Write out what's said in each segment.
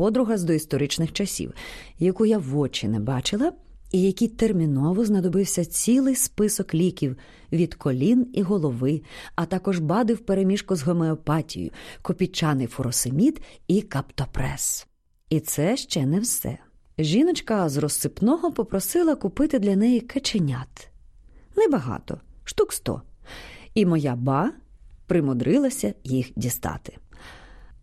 подруга з доісторичних часів, яку я в очі не бачила, і якій терміново знадобився цілий список ліків від колін і голови, а також бади в переміжку з гомеопатією, копічаний фуросемід і каптопрес. І це ще не все. Жіночка з розсипного попросила купити для неї каченят. Небагато, штук сто. І моя ба примудрилася їх дістати.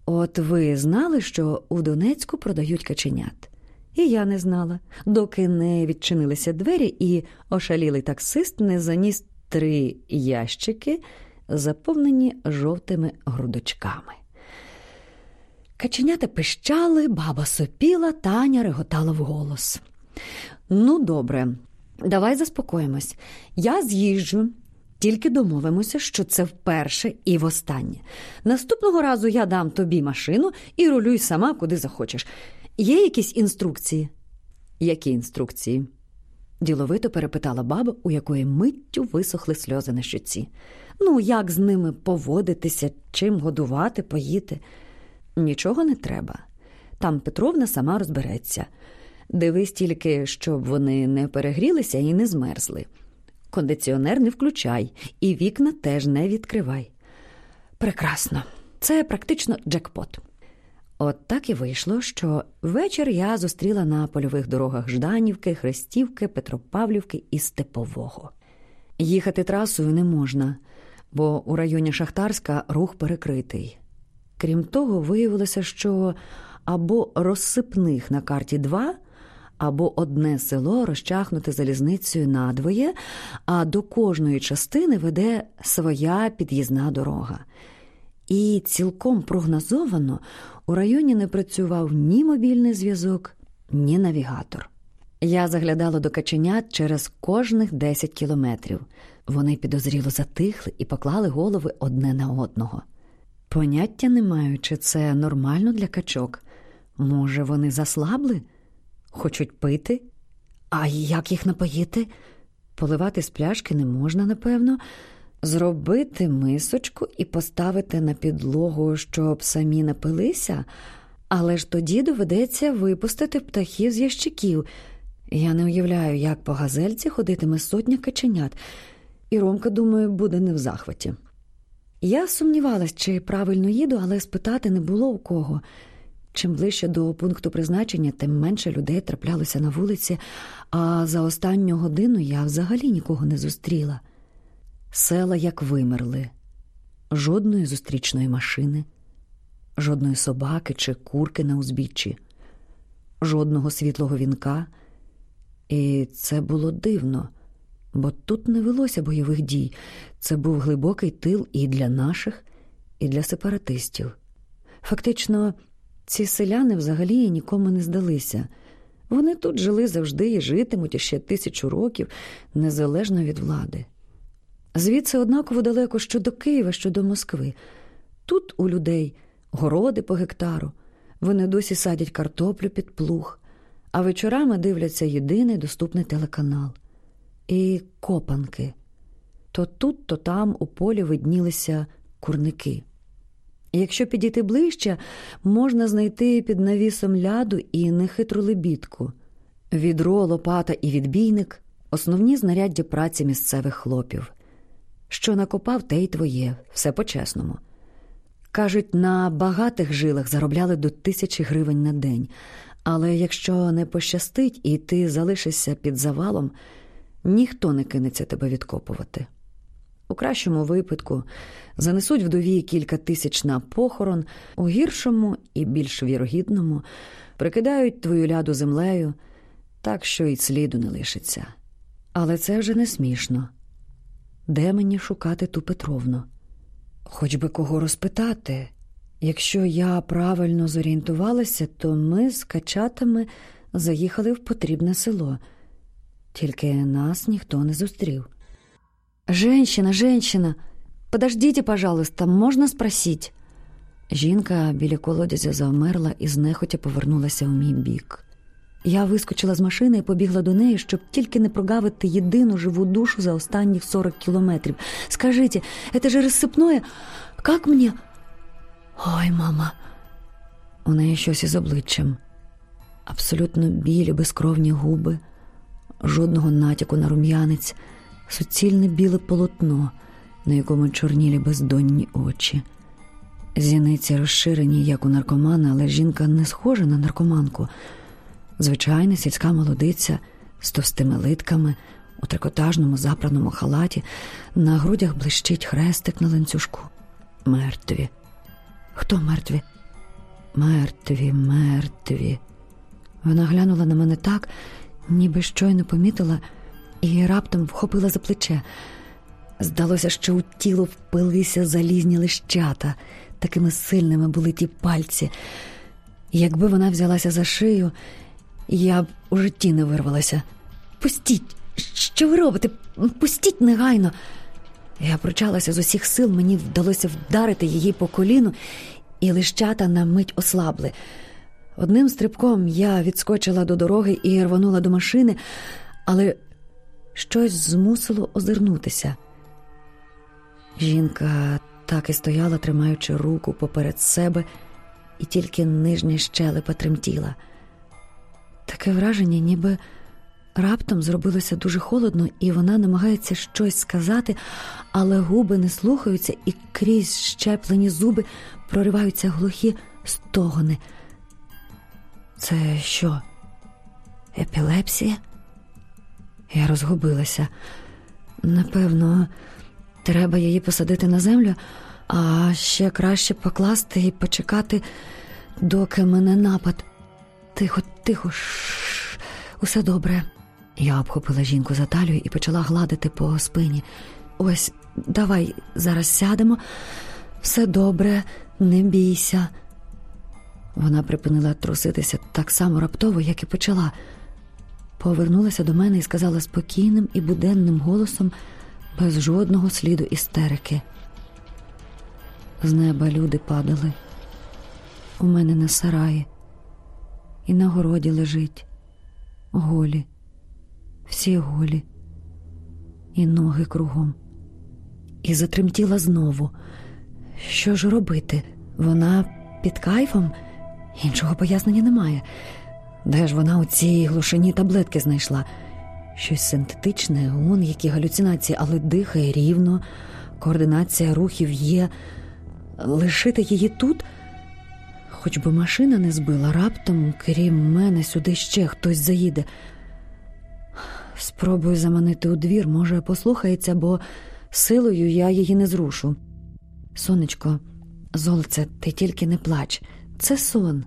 От ви знали, що у Донецьку продають каченят? І я не знала, доки не відчинилися двері, і ошалілий таксист не заніс три ящики, заповнені жовтими грудочками. Каченята пищали, баба сопіла, Таня реготала вголос. Ну, добре, давай заспокоїмось. Я з'їжджу, тільки домовимося, що це вперше і востаннє. Наступного разу я дам тобі машину і рулюй сама, куди захочеш. Є якісь інструкції? Які інструкції? діловито перепитала баба, у якої миттю висохли сльози на щоці. Ну, як з ними поводитися, чим годувати, поїти? Нічого не треба. Там Петровна сама розбереться. Дивись тільки, щоб вони не перегрілися і не змерзли. Кондиціонер не включай, і вікна теж не відкривай. Прекрасно, це практично джекпот. От так і вийшло, що вечір я зустріла на польових дорогах Жданівки, Хрестівки, Петропавлівки і Степового. Їхати трасою не можна, бо у районі Шахтарська рух перекритий. Крім того, виявилося, що або розсипних на карті два, або одне село розчахнуте залізницею надвоє, а до кожної частини веде своя під'їзна дорога. І цілком прогнозовано у районі не працював ні мобільний зв'язок, ні навігатор. Я заглядала до каченят через кожних 10 кілометрів. Вони підозріло затихли і поклали голови одне на одного. Поняття не маю, чи це нормально для качок. Може, вони заслабли? Хочуть пити? А як їх напоїти? Поливати з пляшки не можна, напевно. Зробити мисочку і поставити на підлогу, щоб самі напилися, але ж тоді доведеться випустити птахів з ящиків. Я не уявляю, як по газельці ходитиме сотня каченят, і Ромка, думаю, буде не в захваті. Я сумнівалась, чи правильно їду, але спитати не було у кого. Чим ближче до пункту призначення, тим менше людей траплялося на вулиці, а за останню годину я взагалі нікого не зустріла. Села як вимерли, жодної зустрічної машини, жодної собаки чи курки на узбіччі, жодного світлого вінка. І це було дивно, бо тут не велося бойових дій. Це був глибокий тил і для наших, і для сепаратистів. Фактично, ці селяни взагалі нікому не здалися. Вони тут жили завжди і житимуть іще тисячу років, незалежно від влади. Звідси однаково далеко що до Києва, що до Москви. Тут у людей городи по гектару, вони досі садять картоплю під плуг, а вечорами дивляться єдиний доступний телеканал. І копанки. То тут, то там у полі виднілися курники. Якщо підійти ближче, можна знайти під навісом ляду і нехитру лебідку. Відро, лопата і відбійник основні знаряддя праці місцевих хлопів. Що накопав, те й твоє, все по-чесному. Кажуть, на багатих жилах заробляли до тисячі гривень на день, але якщо не пощастить і ти залишишся під завалом, ніхто не кинеться тебе відкопувати. У кращому випадку занесуть вдові кілька тисяч на похорон, у гіршому і більш вірогідному прикидають твою ляду землею, так що й сліду не лишиться. Але це вже не смішно. Де мені шукати ту Петровну? Хоч би кого розпитати. Якщо я правильно зорієнтувалася, то ми з качатами заїхали в потрібне село, тільки нас ніхто не зустрів. Женщина, женщина, подождите, пожалуйста, можна спросить?» Жінка біля колодязя завмерла і знехотя повернулася в мій бік. Я вискочила з машини і побігла до неї, щоб тільки не прогавити єдину живу душу за останніх 40 кілометрів. Скажите, это же рассыпное? Как мне? Ой, мама, У неї щось із обличчям, абсолютно білі, безкровні губи, жодного натяку на рум'янець, суцільне біле полотно, на якому чорнілі бездонні очі. Зіниці розширені, як у наркомана, але жінка не схожа на наркоманку. Звичайна сільська молодиця з товстими литками, у трикотажному запраному халаті, на грудях блищить хрестик на ланцюжку. Мертві. Хто мертві? Мертві, мертві. Вона глянула на мене так, ніби щойно помітила, і раптом вхопила за плече. Здалося, що у тіло впилися залізні лищата, такими сильними були ті пальці. Якби вона взялася за шию, я б у житті не вирвалася. Пустіть, що ви робите? Пустіть негайно. Я прочалася з усіх сил, мені вдалося вдарити її по коліну, і лищата на мить ослабли. Одним стрибком я відскочила до дороги і рванула до машини, але щось змусило озирнутися. Жінка так і стояла, тримаючи руку поперед себе, і тільки нижня щелепа тремтіла. Таке враження, ніби раптом зробилося дуже холодно, і вона намагається щось сказати, але губи не слухаються, і крізь щеплені зуби прориваються глухі стогони. Це що? Епілепсія? Я розгубилася. Напевно, треба її посадити на землю, а ще краще покласти і почекати, доки мене напад. Тихо, тихо, шш, усе добре. Я обхопила жінку за талію і почала гладити по спині. Ось, давай зараз сядемо. Все добре, не бійся. Вона припинила труситися так само раптово, як і почала. Повернулася до мене і сказала спокійним і буденним голосом, без жодного сліду істерики. З неба люди падали. У мене на сараї, і на городі лежить голі, всі голі, і ноги кругом. І затремтіла знову. Що ж робити? Вона під кайфом, іншого пояснення немає. Де ж вона у цій глушині таблетки знайшла? Щось синтетичне, он які галюцинації, але дихає рівно, координація рухів є. Лишити її тут, хоч би машина не збила, раптом, крім мене, сюди ще хтось заїде. Спробую заманити у двір, може, послухається, бо силою я її не зрушу. Сонечко, золце, ти тільки не плач. Це сон,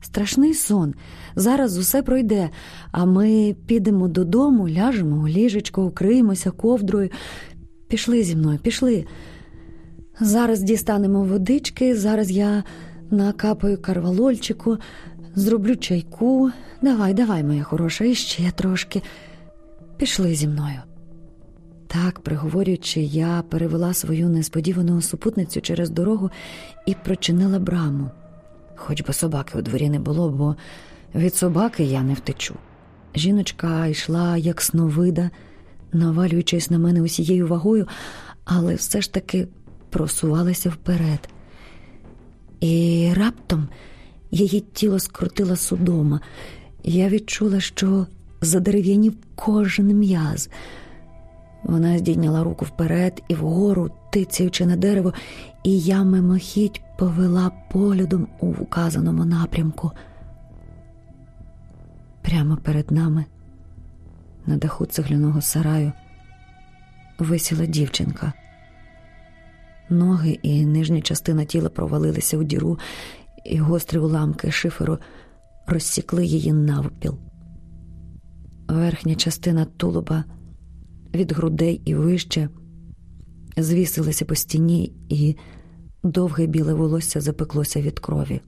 страшний сон. Зараз усе пройде, а ми підемо додому, ляжемо у ліжечко, укриємося ковдрою. Пішли зі мною, пішли. Зараз дістанемо водички, зараз я накапаю карвалольчику, зроблю чайку. Давай, давай, моя хороша, іще трошки. Пішли зі мною. Так, приговорюючи, я перевела свою несподівану супутницю через дорогу і прочинила браму. Хоч би собаки у дворі не було, бо від собаки я не втечу. Жіночка йшла як сновида, навалюючись на мене усією вагою, але все ж таки просувалася вперед. І раптом її тіло скрутила судома. Я відчула, що задерев'янів кожен м'яз. Вона здійняла руку вперед і вгору, тицяючи на дерево, і я мимохідь повела поглядом у вказаному напрямку. Прямо перед нами, на даху цегляного сараю, висіла дівчинка. Ноги і нижня частина тіла провалилися у діру, і гострі уламки шиферу розсікли її навпіл. Верхня частина тулуба від грудей і вище звісилася по стіні, і довге біле волосся запеклося від крові.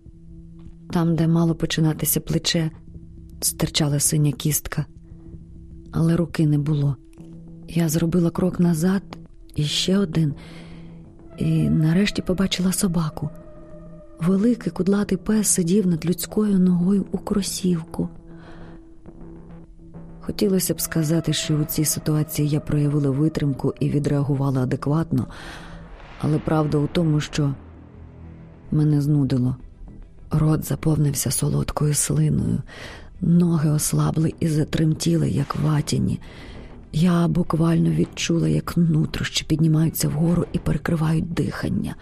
Там, де мало починатися плече, стирчала синя кістка, але руки не було. Я зробила крок назад і ще один, і нарешті побачила собаку. Великий кудлатий пес сидів над людською ногою у кросівку. Хотілося б сказати, що у цій ситуації я проявила витримку і відреагувала адекватно, але правда у тому, що мене знудило. Рот заповнився солодкою слиною, ноги ослабли і затремтіли, як ватяні. Я буквально відчула, як нутрощі піднімаються вгору і перекривають дихання.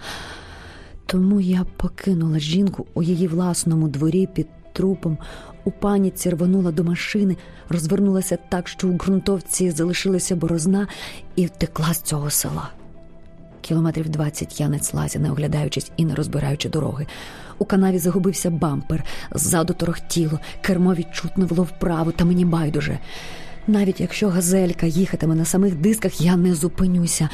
Тому я покинула жінку у її власному дворі під трупом, у паніці рванула до машини, розвернулася так, що у ґрунтовці залишилася борозна, і втекла з цього села. Кілометрів двадцять я не неслася, не оглядаючись і не розбираючи дороги. У канаві загубився бампер, ззаду торохтіло, кермо відчутно вело вправо, та мені байдуже. Навіть якщо газелька їхатиме на самих дисках, я не зупинюся.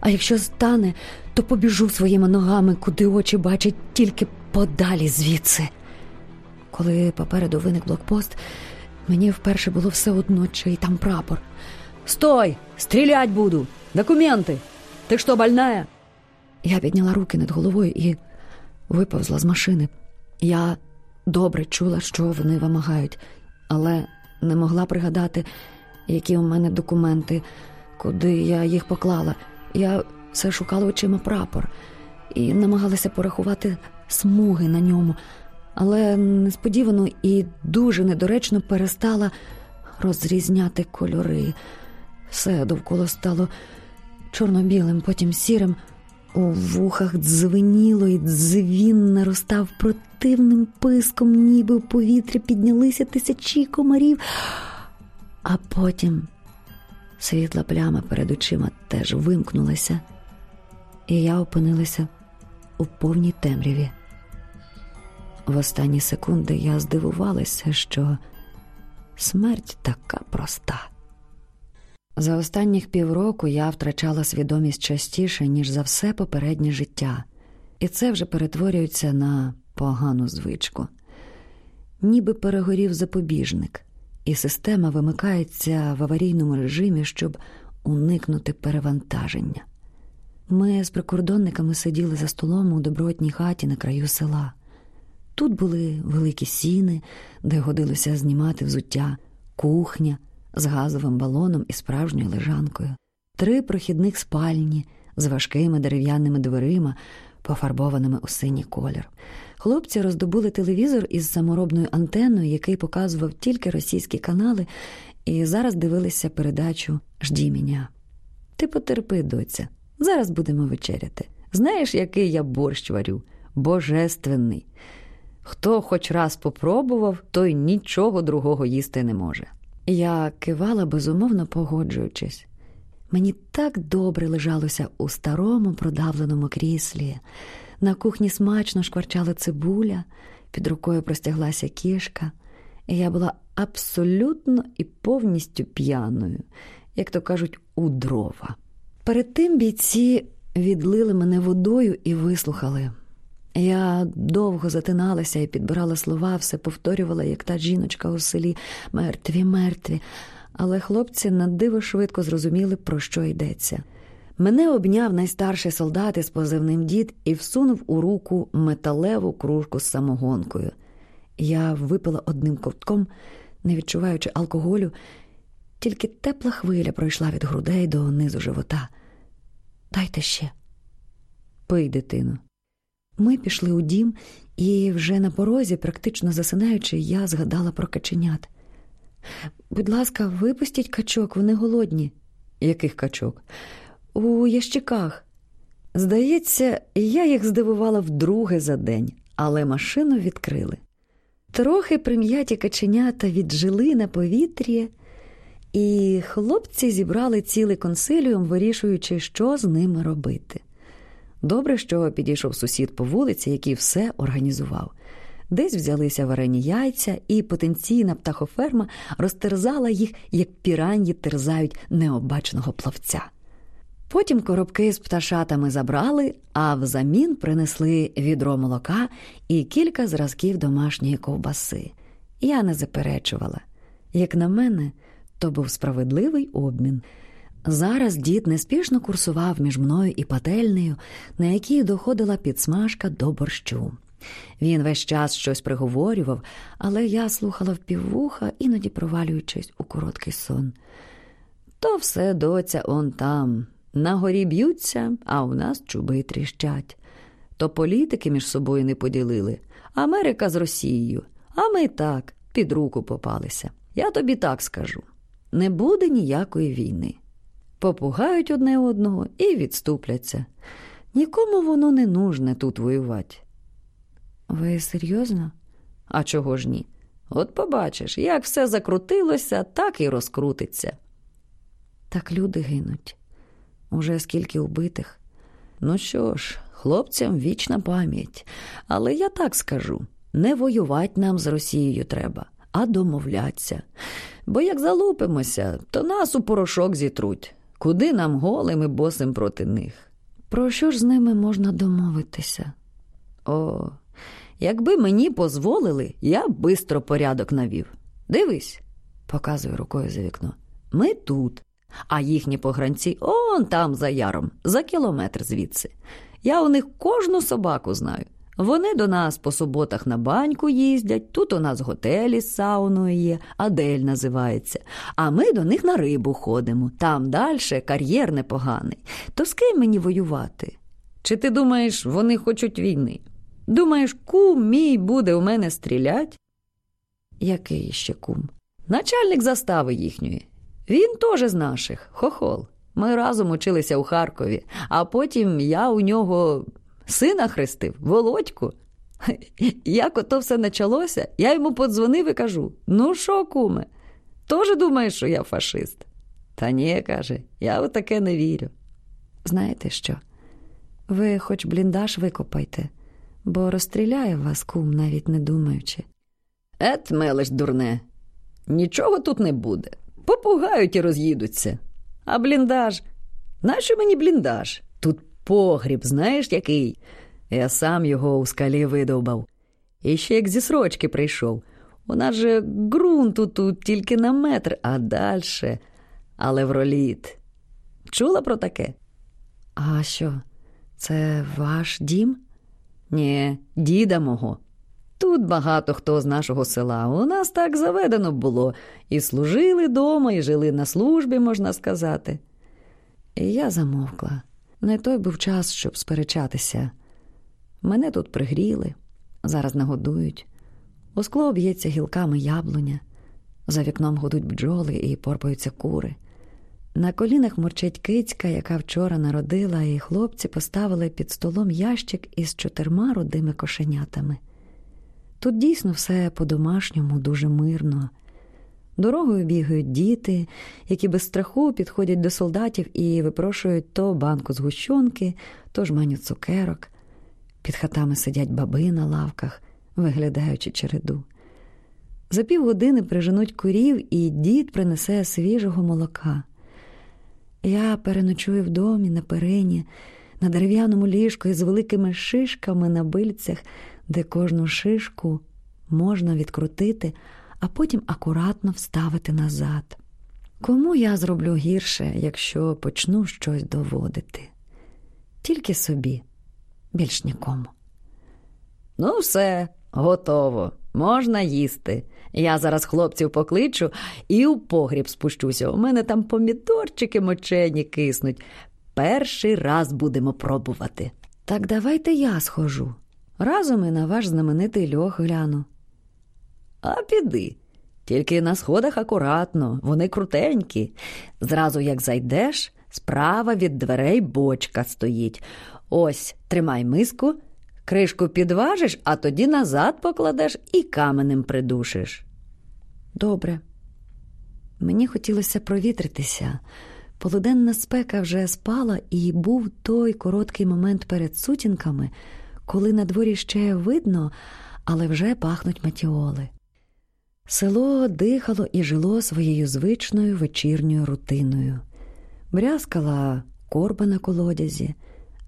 А якщо стане, то побіжу своїми ногами, куди очі бачать тільки подалі звідси. Коли попереду виник блокпост, мені вперше було все одно, чий там прапор. Стой! Стрілять буду! Документи! Ти що, больная? Я підняла руки над головою і виповзла з машини. Я добре чула, що вони вимагають, але не могла пригадати, які у мене документи, куди я їх поклала. Я все шукала очима прапор і намагалася порахувати смуги на ньому, але несподівано і дуже недоречно перестала розрізняти кольори. Все довкола стало чорно-білим, потім сірим. У вухах дзвеніло, і дзвін наростав противним писком, ніби в повітря піднялися тисячі комарів, а потім світла пляма перед очима теж вимкнулася, і я опинилася у повній темряві. В останні секунди я здивувалася, що смерть така проста. За останніх півроку я втрачала свідомість частіше, ніж за все попереднє життя, і це вже перетворюється на погану звичку. Ніби перегорів запобіжник, і система вимикається в аварійному режимі, щоб уникнути перевантаження. Ми з прикордонниками сиділи за столом у добротній хаті на краю села. Тут були великі сіни, де годилося знімати взуття, кухня з газовим балоном і справжньою лежанкою, три прохідних спальні з важкими дерев'яними дверима, пофарбованими у синій колір. Хлопці роздобули телевізор із саморобною антенною, який показував тільки російські канали, і зараз дивилися передачу «Жді мене». Ти потерпи, доця, зараз будемо вечеряти. Знаєш, який я борщ варю? Божественний. Хто хоч раз попробував, той нічого другого їсти не може. Я кивала, безумовно погоджуючись. Мені так добре лежалося у старому продавленому кріслі. На кухні смачно шкварчала цибуля, під рукою простяглася кішка, і я була абсолютно і повністю п'яною, як то кажуть, у дрова. Перед тим бійці відлили мене водою і вислухали. Я довго затиналася і підбирала слова, все повторювала, як та жіночка у селі мертві, мертві. Але хлопці на диво швидко зрозуміли, про що йдеться. Мене обняв найстарший солдат із позивним дід і всунув у руку металеву кружку з самогонкою. Я випила одним ковтком, не відчуваючи алкоголю, тільки тепла хвиля пройшла від грудей до низу живота. Дайте ще. Пий, дитину. Ми пішли у дім, і вже на порозі, практично засинаючи, я згадала про каченят. Будь ласка, випустіть качок, вони голодні. Яких качок? У ящиках. Здається, я їх здивувала вдруге за день, але машину відкрили. Трохи прим'яті каченята віджили на повітрі, і хлопці зібрали цілий консиліум, вирішуючи, що з ними робити. Добре, що підійшов сусід по вулиці, який все організував. Десь взялися варені яйця, і потенційна птахоферма розтерзала їх, як піраньї терзають необачного плавця. Потім коробки з пташатами забрали, а взамін принесли відро молока і кілька зразків домашньої ковбаси. Я не заперечувала. Як на мене, то був справедливий обмін. Зараз дід неспішно курсував між мною і пательнею, на якій доходила підсмажка до борщу. Він весь час щось приговорював, але я слухала впіввуха, іноді провалюючись у короткий сон. То все доця он там. На горі б'ються, а у нас чуби тріщать. То політики між собою не поділили, Америка з Росією, а ми так, під руку попалися. Я тобі так скажу: не буде ніякої війни. Попугають одне одного і відступляться. Нікому воно не нужне тут воювати. Ви серйозно? А чого ж ні? От побачиш, як все закрутилося, так і розкрутиться. Так люди гинуть. Уже скільки убитих. Ну що ж, хлопцям вічна пам'ять. Але я так скажу: не воювати нам з Росією треба, а домовлятися. Бо як залупимося, то нас у порошок зітруть. Куди нам голим і босим проти них? Про що ж з ними можна домовитися? О, якби мені дозволили, я б бистро порядок навів. Дивись, показує рукою за вікно. Ми тут, а їхні погранці он там за яром, за кілометр звідси. Я у них кожну собаку знаю. Вони до нас по суботах на баньку їздять, тут у нас готелі з сауною є, Адель називається. А ми до них на рибу ходимо. Там далі кар'єр непоганий. То з ким мені воювати? Чи ти думаєш, вони хочуть війни? Думаєш, кум мій буде у мене стрілять? Який ще кум? Начальник застави їхньої. Він теж з наших, хохол. Ми разом училися у Харкові, а потім я у нього сина хрестив, Володьку. Як ото все почалося, я йому подзвонив і кажу: ну що, куме, теж думаєш, що я фашист? Та ні, каже, я в таке не вірю. Знаєте що? Ви хоч бліндаж викопайте, бо розстріляє вас кум, навіть не думаючи. Ет, мелеш, дурне, нічого тут не буде. Попугають і роз'їдуться. А бліндаж? Нащо мені бліндаж? Тут погріб, знаєш який? Я сам його у скалі видовбав. І ще як зі срочки прийшов. У нас же ґрунту тут тільки на метр, а дальше алевроліт. Чула про таке? А що, це ваш дім? Ні, діда мого. Тут багато хто з нашого села. У нас так заведено було. І служили дома, і жили на службі, можна сказати. І я замовкла. Не той був час, щоб сперечатися. Мене тут пригріли, зараз нагодують. У скло б'ється гілками яблуня, за вікном гудуть бджоли і порпаються кури. На колінах мурчить кицька, яка вчора народила, і хлопці поставили під столом ящик із чотирма рудими кошенятами. Тут дійсно все по-домашньому дуже мирно. Дорогою бігають діти, які без страху підходять до солдатів і випрошують то банку згущенки, то жманю цукерок. Під хатами сидять баби на лавках, виглядаючи череду. За півгодини приженуть курів, і дід принесе свіжого молока. Я переночую в домі на перині, на дерев'яному ліжку із великими шишками на бильцях, де кожну шишку можна відкрутити, а потім акуратно вставити назад. Кому я зроблю гірше, якщо почну щось доводити? Тільки собі, більш нікому. Ну, все, готово, можна їсти. Я зараз хлопців покличу і у погріб спущуся. У мене там помідорчики мочені киснуть. Перший раз будемо пробувати. Так давайте я схожу. Разом і на ваш знаменитий льох гляну. А піди. Тільки на сходах акуратно, вони крутенькі. Зразу як зайдеш, справа від дверей бочка стоїть. Ось тримай миску, кришку підважиш, а тоді назад покладеш і каменем придушиш. Добре. Мені хотілося провітритися. Полуденна спека вже спала, і був той короткий момент перед сутінками, коли на дворі ще видно, але вже пахнуть матіоли. Село дихало і жило своєю звичною вечірньою рутиною. Брязкала корба на колодязі,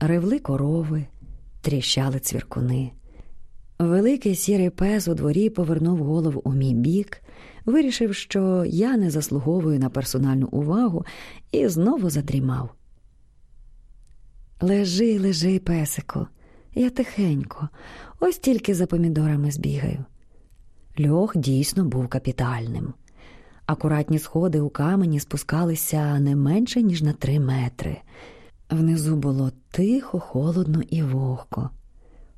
ревли корови, тріщали цвіркуни. Великий сірий пес у дворі повернув голову у мій бік, вирішив, що я не заслуговую на персональну увагу, і знову задрімав. Лежи, лежи, песико, я тихенько, ось тільки за помідорами збігаю. Льох дійсно був капітальним. Акуратні сходи у камені спускалися не менше, ніж на три метри. Внизу було тихо, холодно і вогко.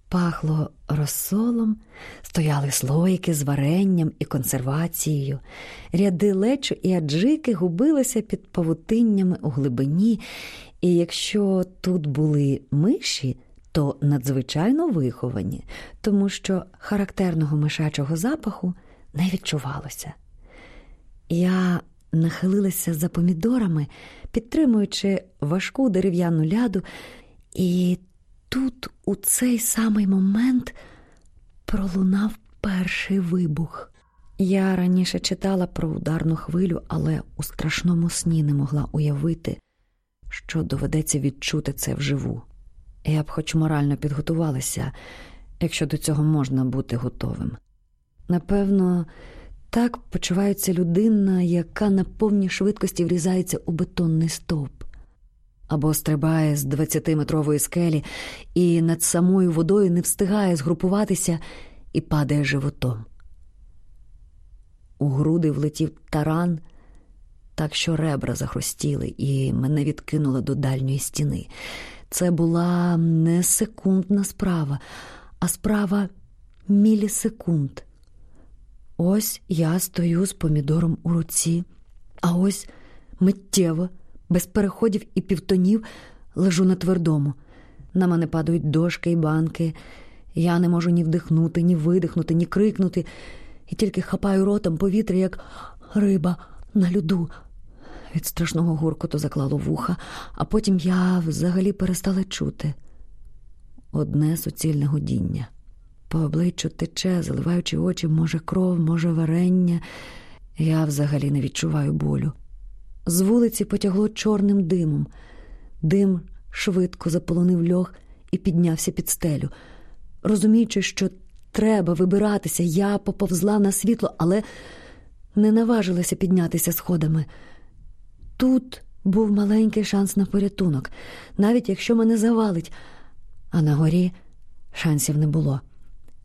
Пахло розсолом, стояли слоїки з варенням і консервацією, ряди лечу і аджики губилися під павутиннями у глибині, і якщо тут були миші, то надзвичайно виховані, тому що характерного мишачого запаху не відчувалося. Я нахилилася за помідорами, підтримуючи важку дерев'яну ляду, і тут, у цей самий момент, пролунав перший вибух. Я раніше читала про ударну хвилю, але у страшному сні не могла уявити, що доведеться відчути це вживу. Я б хоч морально підготувалася, якщо до цього можна бути готовим. Напевно, так почувається людина, яка на повній швидкості врізається у бетонний стовп, або стрибає з 20-метрової скелі і над самою водою не встигає згрупуватися і падає животом. У груди влетів таран, так що ребра захрустіли, і мене відкинуло до дальньої стіни. Це була не секундна справа, а справа мілісекунд. Ось я стою з помідором у руці, а ось миттєво, без переходів і півтонів, лежу на твердому. На мене падають дошки і банки. Я не можу ні вдихнути, ні видихнути, ні крикнути, і тільки хапаю ротом повітря, як риба на льоду. Від страшного гуркоту заклало вуха, а потім я взагалі перестала чути одне суцільне гудіння. По обличчю тече, заливаючи очі, може, кров, може, варення. Я взагалі не відчуваю болю. З вулиці потягло чорним димом. Дим швидко заполонив льох і піднявся під стелю. Розуміючи, що треба вибиратися, я поповзла на світло, але не наважилася піднятися сходами. Тут був маленький шанс на порятунок, навіть якщо мене завалить, а на горі шансів не було.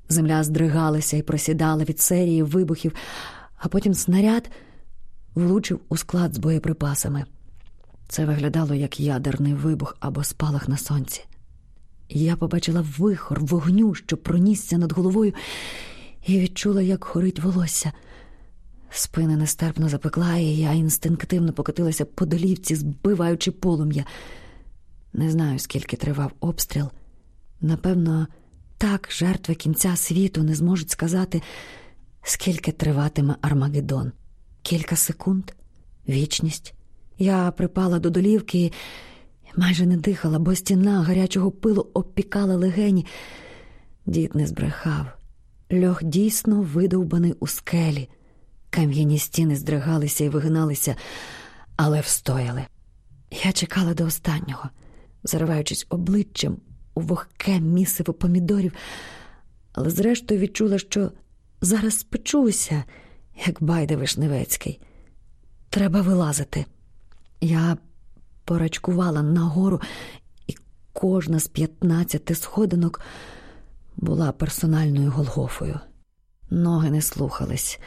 Земля здригалася і просідала від серії вибухів, а потім снаряд влучив у склад з боєприпасами. Це виглядало як ядерний вибух або спалах на сонці. Я побачила вихор вогню, що пронісся над головою, і відчула, як горить волосся. Спина нестерпно запекла, і я інстинктивно покотилася по долівці, збиваючи полум'я. Не знаю, скільки тривав обстріл. Напевно, так жертви кінця світу не зможуть сказати, скільки триватиме Армагеддон. Кілька секунд, вічність. Я припала до долівки і майже не дихала, бо стіна гарячого пилу обпікала легені. Дід не збрехав. Льох дійсно видовбаний у скелі. Кам'яні стіни здригалися і вигиналися, але встояли. Я чекала до останнього, зариваючись обличчям у вогке місиво помідорів, але зрештою відчула, що зараз спечуся, як байде Вишневецький. Треба вилазити. Я порачкувала нагору, і кожна з п'ятнадцяти сходинок була персональною Голгофою. Ноги не слухались.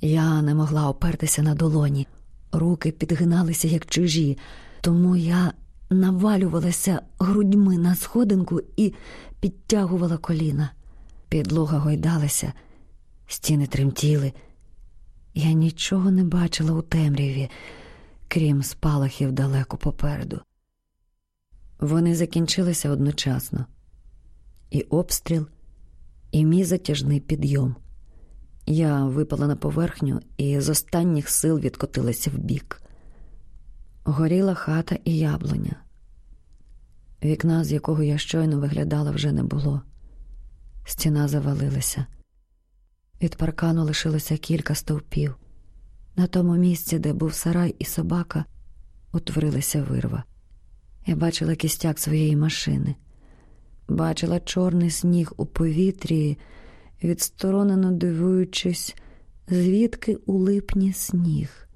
Я не могла опертися на долоні, руки підгиналися, як чужі, тому я навалювалася грудьми на сходинку і підтягувала коліна. Підлога гойдалася, стіни тремтіли. Я нічого не бачила у темряві, крім спалахів далеко попереду. Вони закінчилися одночасно і обстріл, і мій затяжний підйом. Я випала на поверхню і з останніх сил відкотилася вбік. Горіла хата і яблуня. Вікна, з якого я щойно виглядала, вже не було. Стіна завалилася. Від паркану лишилося кілька стовпів. На тому місці, де був сарай і собака, утворилася вирва. Я бачила кістяк своєї машини, бачила чорний сніг у повітрі відсторонено дивуючись, звідки у липні сніг.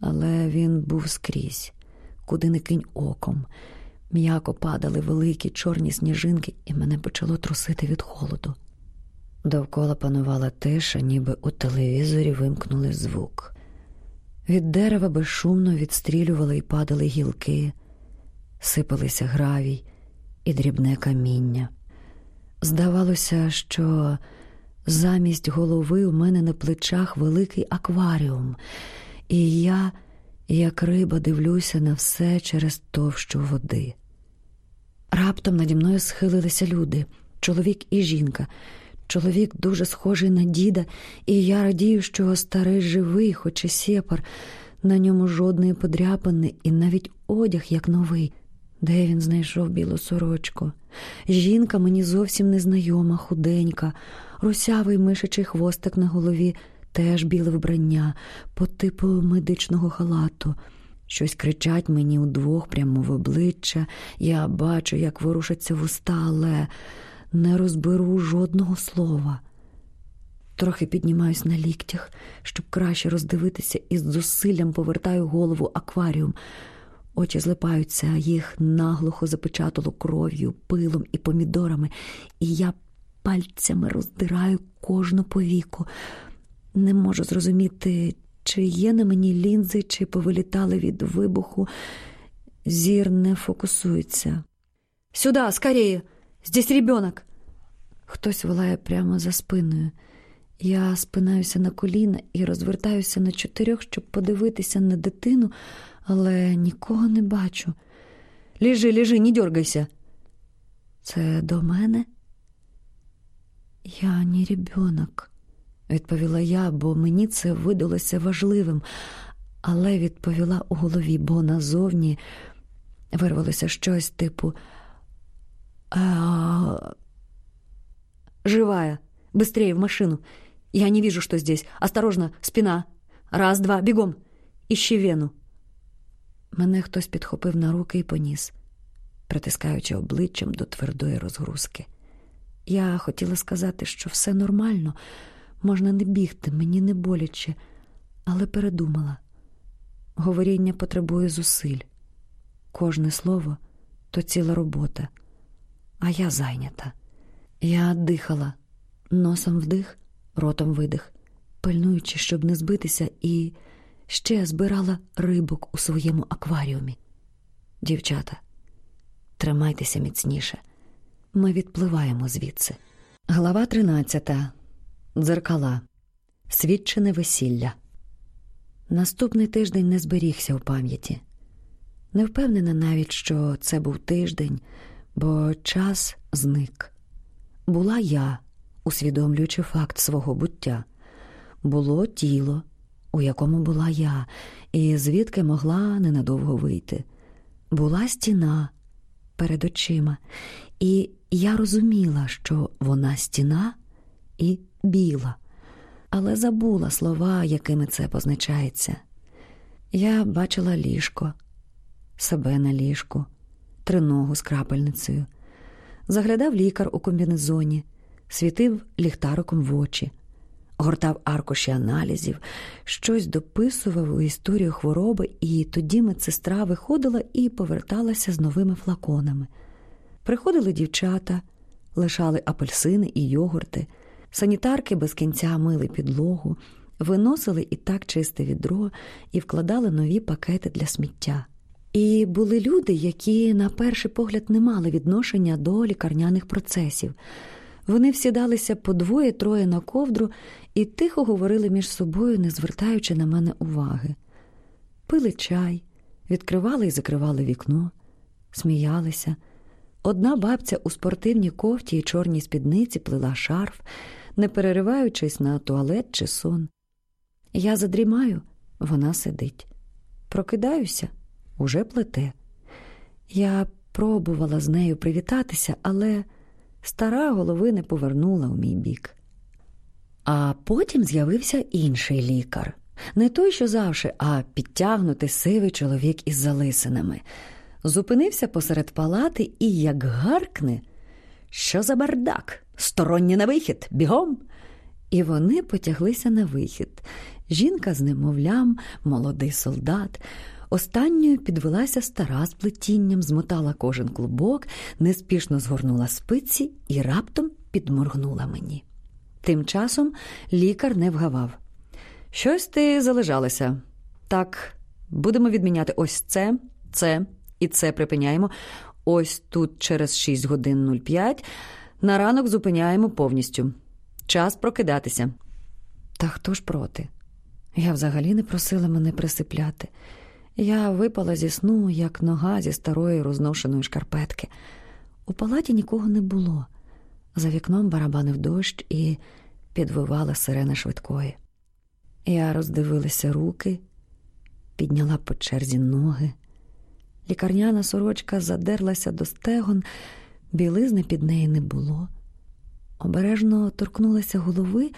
Але він був скрізь, куди не кинь оком. М'яко падали великі чорні сніжинки, і мене почало трусити від холоду. Довкола панувала тиша, ніби у телевізорі вимкнули звук. Від дерева безшумно відстрілювали і падали гілки, сипалися гравій і дрібне каміння. Здавалося, що замість голови у мене на плечах великий акваріум, і я, як риба, дивлюся на все через товщу води. Раптом наді мною схилилися люди, чоловік і жінка. Чоловік дуже схожий на діда, і я радію, що старий живий, хоч і сєпар, на ньому жодної подряпини, і навіть одяг як новий. Де він знайшов білу сорочку? Жінка мені зовсім незнайома, худенька, русявий мишачий хвостик на голові, теж біле вбрання, по типу медичного халату. Щось кричать мені удвох прямо в обличчя. Я бачу, як ворушаться вуста, але не розберу жодного слова. Трохи піднімаюсь на ліктях, щоб краще роздивитися, і з зусиллям повертаю голову акваріум. Очі злипаються, їх наглухо запечатало кров'ю, пилом і помідорами, і я пальцями роздираю кожну повіку. Не можу зрозуміти, чи є на мені лінзи, чи повилітали від вибуху. Зір не фокусується. Сюди, скоріє! Здесь ребенок!» Хтось волає прямо за спиною. Я спинаюся на коліна і розвертаюся на чотирьох, щоб подивитися на дитину, але нікого не бачу. Ліжи, ліжи, не дергайся. Це до мене? Я не ребенок, відповіла я, бо мені це видалося важливим, але відповіла у голові, бо назовні вирвалося щось типу. А... Живая. Быстрее в машину. Я не вижу, что здесь. Осторожно, спина. Раз, два, бігом. Іщи вену. Мене хтось підхопив на руки і поніс, притискаючи обличчям до твердої розгрузки. Я хотіла сказати, що все нормально, можна не бігти, мені не боляче, але передумала. Говоріння потребує зусиль. Кожне слово то ціла робота а я зайнята. Я дихала, носом вдих, ротом видих, пильнуючи, щоб не збитися, і ще збирала рибок у своєму акваріумі. Дівчата, тримайтеся міцніше. Ми відпливаємо звідси. Глава 13. Дзеркала. Свідчене весілля. Наступний тиждень не зберігся у пам'яті. Не впевнена навіть, що це був тиждень бо час зник. Була я, усвідомлюючи факт свого буття, було тіло, у якому була я, і звідки могла ненадовго вийти. Була стіна перед очима, і я розуміла, що вона стіна і біла, але забула слова, якими це позначається. Я бачила ліжко, себе на ліжку триногу з крапельницею. Заглядав лікар у комбінезоні, світив ліхтариком в очі, гортав аркуші аналізів, щось дописував у історію хвороби, і тоді медсестра виходила і поверталася з новими флаконами. Приходили дівчата, лишали апельсини і йогурти, санітарки без кінця мили підлогу, виносили і так чисте відро і вкладали нові пакети для сміття. І були люди, які на перший погляд не мали відношення до лікарняних процесів. Вони всідалися по двоє-троє на ковдру і тихо говорили між собою, не звертаючи на мене уваги. Пили чай, відкривали і закривали вікно, сміялися. Одна бабця у спортивній кофті і чорній спідниці плела шарф, не перериваючись на туалет чи сон. Я задрімаю, вона сидить. Прокидаюся уже плете. Я пробувала з нею привітатися, але стара голови не повернула у мій бік. А потім з'явився інший лікар. Не той, що завжди, а підтягнутий сивий чоловік із залисинами. Зупинився посеред палати і, як гаркне, що за бардак? Сторонні на вихід, бігом. І вони потяглися на вихід. Жінка з немовлям, молодий солдат. Останньою підвелася стара з плетінням, змотала кожен клубок, неспішно згорнула спиці і раптом підморгнула мені. Тим часом лікар не вгавав. Щось ти залежалася. Так, будемо відміняти ось це, це і це припиняємо. Ось тут через 6 годин 05. На ранок зупиняємо повністю. Час прокидатися. Та хто ж проти? Я взагалі не просила мене присипляти. Я випала зі сну, як нога зі старої розношеної шкарпетки. У палаті нікого не було. За вікном барабанив дощ і підвивала сирена швидкої. Я роздивилася руки, підняла по черзі ноги. Лікарняна сорочка задерлася до стегон, білизни під неї не було. Обережно торкнулася голови,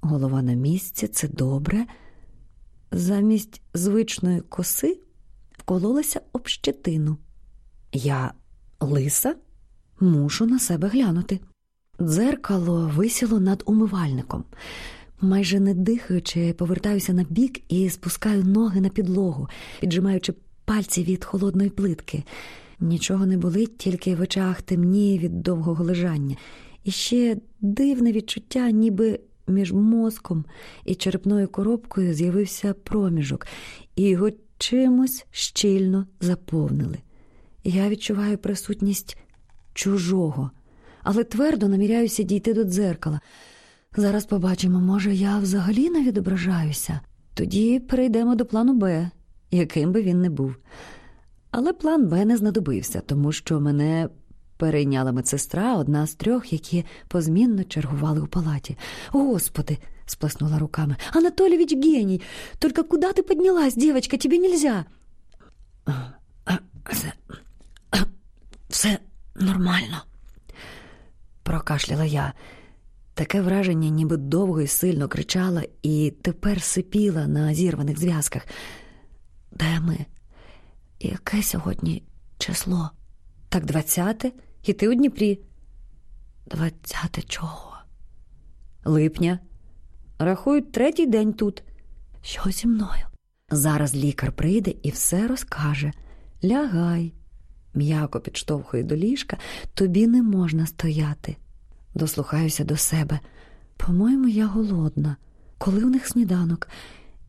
голова на місці, це добре. Замість звичної коси вкололася об щетину. Я лиса, мушу на себе глянути. Дзеркало висіло над умивальником. Майже не дихаючи, повертаюся на бік і спускаю ноги на підлогу, піджимаючи пальці від холодної плитки. Нічого не болить, тільки в очах темніє від довгого лежання. І ще дивне відчуття, ніби між мозком і черепною коробкою з'явився проміжок, і його чимось щільно заповнили. Я відчуваю присутність чужого, але твердо наміряюся дійти до дзеркала. Зараз побачимо, може, я взагалі не відображаюся. Тоді перейдемо до плану Б, яким би він не був. Але план Б не знадобився, тому що мене перейняла медсестра, одна з трьох, які позмінно чергували у палаті. Господи, сплеснула руками. Анатолійович геній, только куда ти піднялась, девочка, тебе нельзя. Все, все нормально, прокашляла я. Таке враження, ніби довго і сильно кричала і тепер сипіла на зірваних зв'язках. Де ми? Яке сьогодні число? Так двадцяте, і ти у Дніпрі. Двадцяте чого? Липня. Рахують третій день тут. Що зі мною? Зараз лікар прийде і все розкаже. Лягай, м'яко підштовхує до ліжка, тобі не можна стояти. Дослухаюся до себе. По-моєму, я голодна. Коли у них сніданок?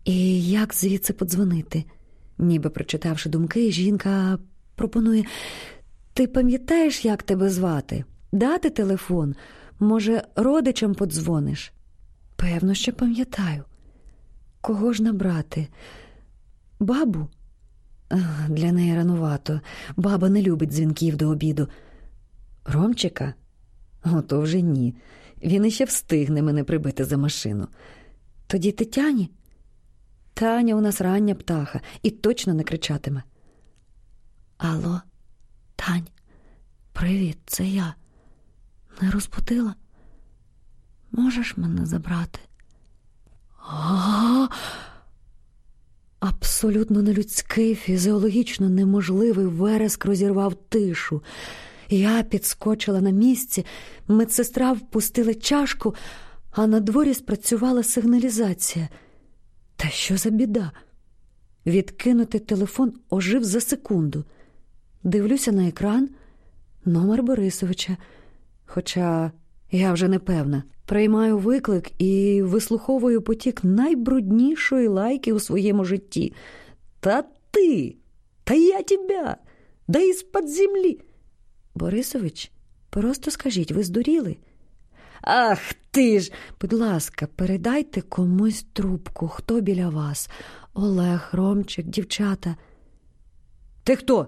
І як звідси подзвонити? Ніби прочитавши думки, жінка пропонує: Ти пам'ятаєш, як тебе звати? Дати телефон? Може, родичам подзвониш? Певно, що пам'ятаю. Кого ж набрати? Бабу? Для неї ранувато. Баба не любить дзвінків до обіду. Ромчика? Ото вже ні. Він іще встигне мене прибити за машину. Тоді Тетяні? Таня у нас рання птаха і точно не кричатиме. Алло, Тань, привіт, це я. Не розпутила? Можеш мене забрати? Абсолютно нелюдський, фізіологічно неможливий вереск розірвав тишу. Я підскочила на місці, медсестра впустила чашку, а на дворі спрацювала сигналізація. Та що за біда? Відкинути телефон ожив за секунду. Дивлюся на екран номер Борисовича. Хоча я вже не певна. Приймаю виклик і вислуховую потік найбруднішої лайки у своєму житті. Та ти, та я тебя, да із-під землі. Борисович, просто скажіть, ви здуріли? Ах ти ж, будь ласка, передайте комусь трубку, хто біля вас? Олег, Ромчик, дівчата. Ти хто?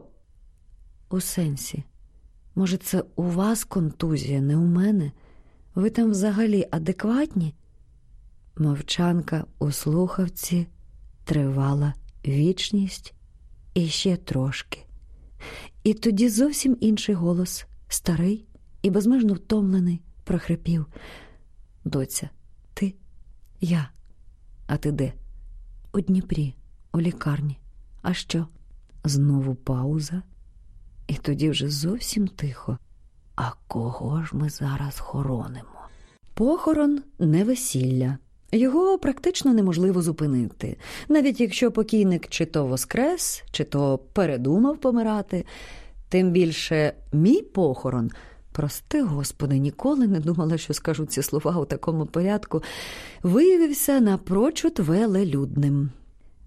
У сенсі. Може, це у вас контузія, не у мене? Ви там взагалі адекватні? Мовчанка у слухавці тривала вічність і ще трошки. І тоді зовсім інший голос, старий і безмежно втомлений, прохрипів. Доця, ти, я, а ти де? У Дніпрі, у лікарні. А що? Знову пауза, і тоді вже зовсім тихо. А кого ж ми зараз хоронимо? Похорон не весілля. Його практично неможливо зупинити, навіть якщо покійник чи то воскрес, чи то передумав помирати. Тим більше мій похорон, прости господи, ніколи не думала, що скажу ці слова у такому порядку, виявився напрочуд велелюдним.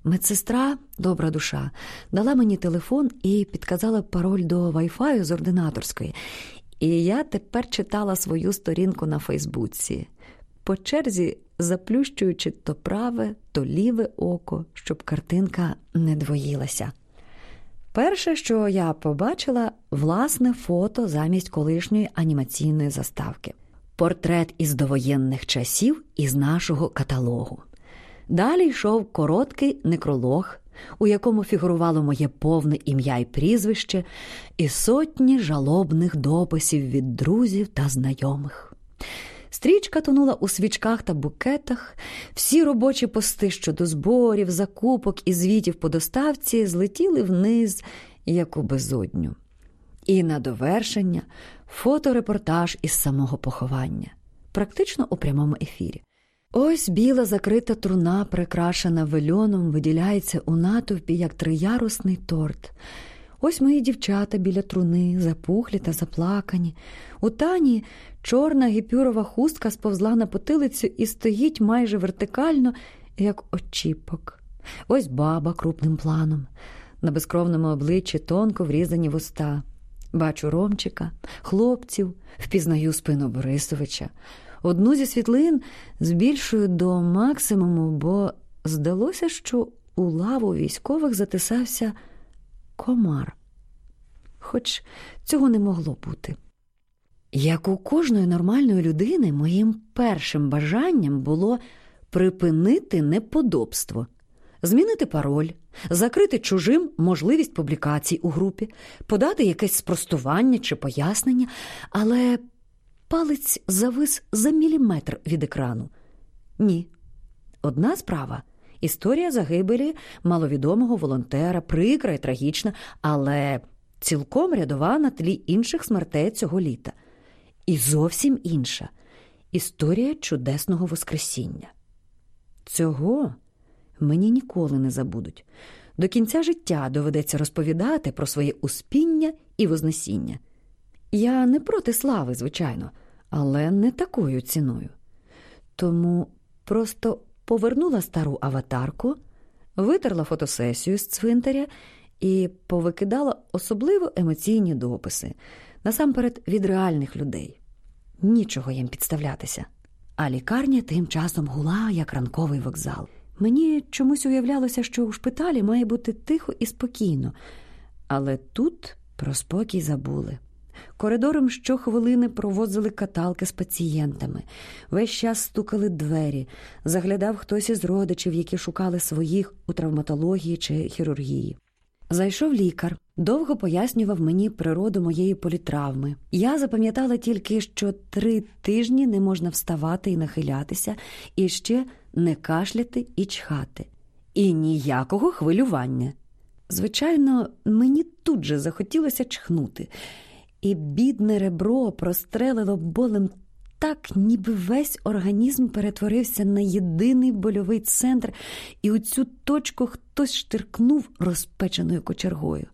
Медсестра, добра душа, дала мені телефон і підказала пароль до вайфаю з ординаторської. І я тепер читала свою сторінку на Фейсбуці, по черзі заплющуючи то праве, то ліве око, щоб картинка не двоїлася. Перше, що я побачила, власне фото замість колишньої анімаційної заставки, портрет із довоєнних часів із нашого каталогу. Далі йшов короткий некролог, у якому фігурувало моє повне ім'я і прізвище, і сотні жалобних дописів від друзів та знайомих. Стрічка тонула у свічках та букетах, всі робочі пости щодо зборів, закупок і звітів по доставці злетіли вниз, як у безодню. І на довершення фоторепортаж із самого поховання, практично у прямому ефірі. Ось біла закрита труна, прикрашена вельоном, виділяється у натовпі, як триярусний торт. Ось мої дівчата біля труни, запухлі та заплакані. У тані чорна гіпюрова хустка сповзла на потилицю і стоїть майже вертикально, як очіпок. Ось баба крупним планом. На безкровному обличчі тонко врізані вуста. Бачу Ромчика, хлопців, впізнаю спину Борисовича. Одну зі світлин збільшую до максимуму, бо здалося, що у лаву військових затисався комар, хоч цього не могло бути. Як у кожної нормальної людини, моїм першим бажанням було припинити неподобство, змінити пароль, закрити чужим можливість публікацій у групі, подати якесь спростування чи пояснення, але палець завис за міліметр від екрану. Ні. Одна справа історія загибелі маловідомого волонтера, прикра і трагічна, але цілком рядова на тлі інших смертей цього літа. І зовсім інша історія чудесного Воскресіння. Цього мені ніколи не забудуть. До кінця життя доведеться розповідати про своє успіння і вознесіння. Я не проти слави, звичайно, але не такою ціною. Тому просто повернула стару аватарку, витерла фотосесію з цвинтаря і повикидала особливо емоційні дописи, насамперед від реальних людей. Нічого їм підставлятися. А лікарня тим часом гула, як ранковий вокзал. Мені чомусь уявлялося, що у шпиталі має бути тихо і спокійно, але тут про спокій забули. Коридором щохвилини провозили каталки з пацієнтами, весь час стукали двері, заглядав хтось із родичів, які шукали своїх у травматології чи хірургії. Зайшов лікар, довго пояснював мені природу моєї політравми. Я запам'ятала тільки, що три тижні не можна вставати і нахилятися, і ще не кашляти і чхати, і ніякого хвилювання. Звичайно, мені тут же захотілося чхнути і бідне ребро прострелило болем так, ніби весь організм перетворився на єдиний больовий центр, і у цю точку хтось штиркнув розпеченою кочергою.